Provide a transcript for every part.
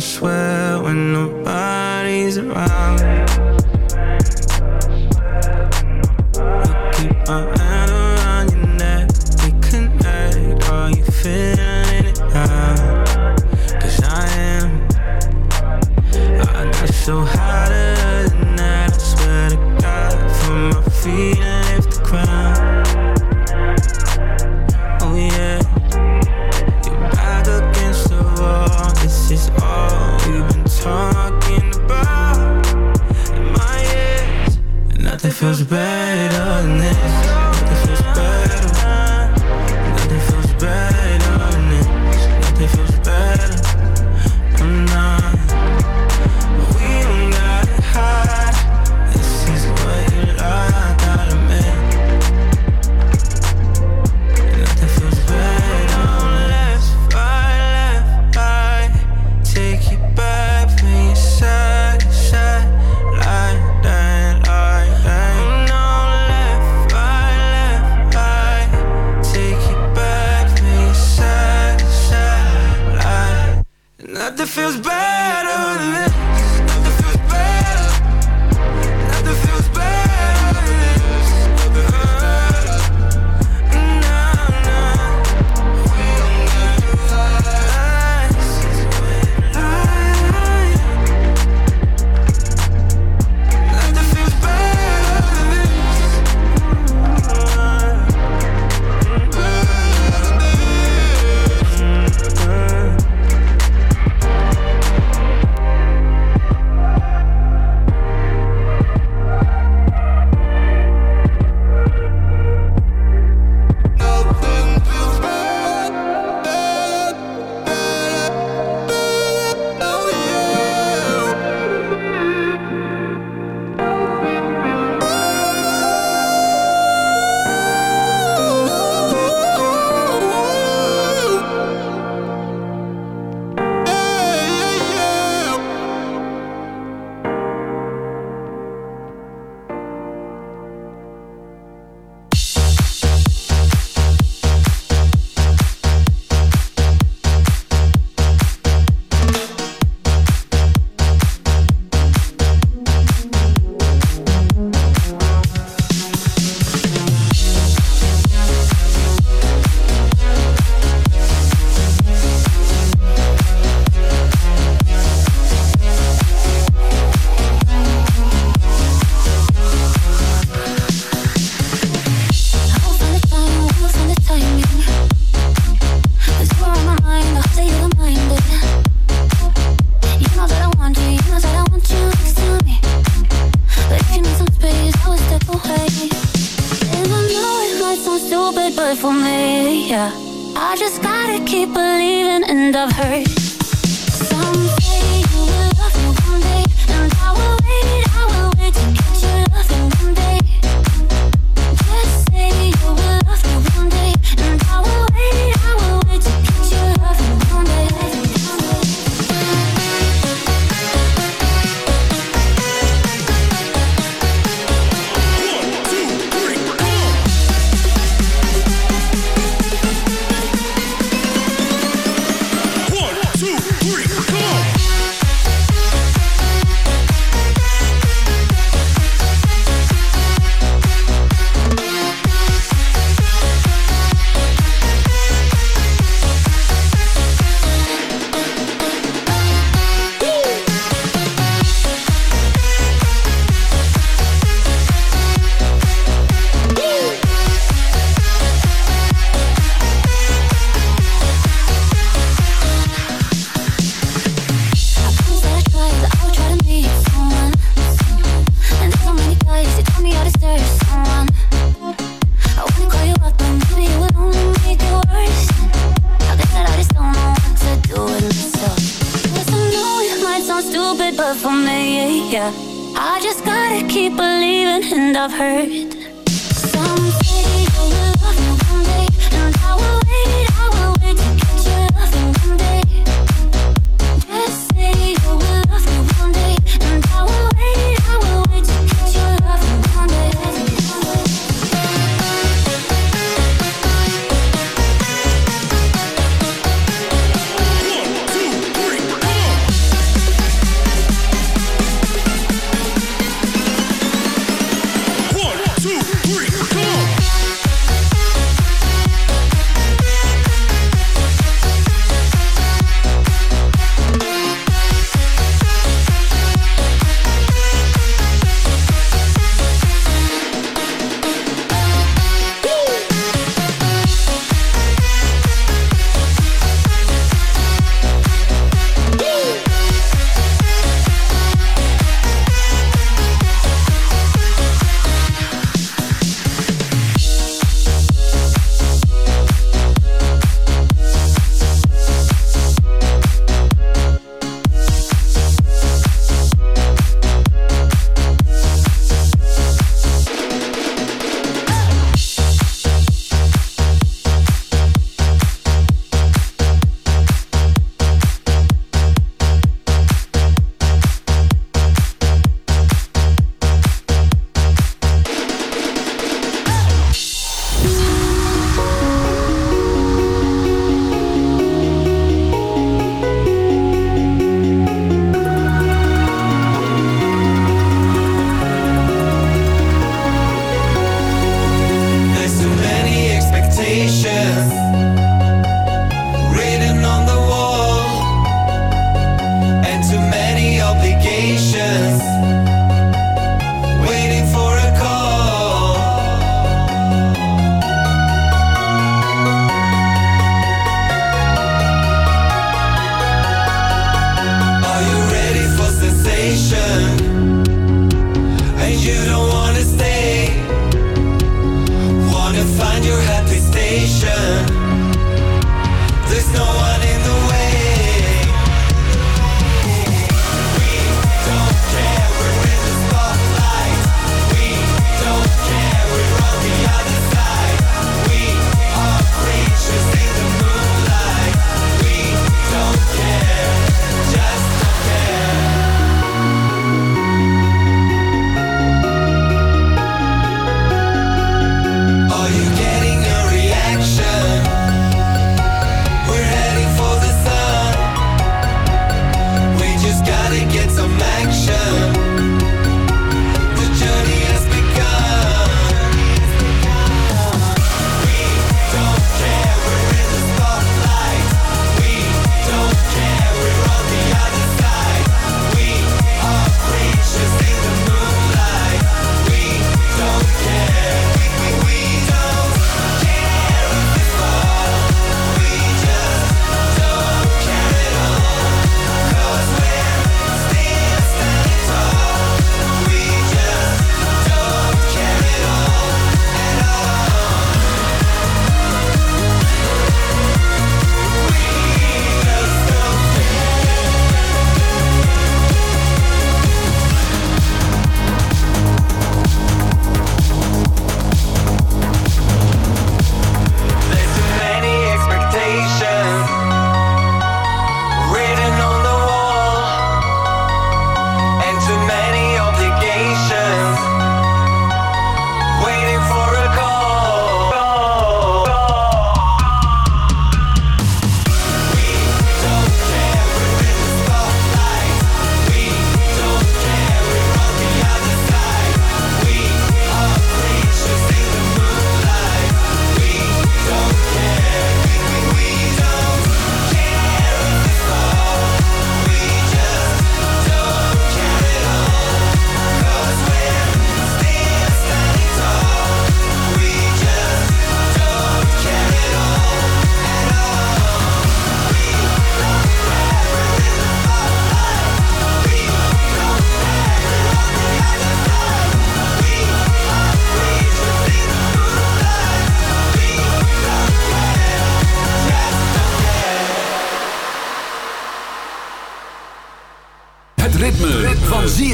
Swear when nobody's around.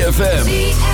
ZFM.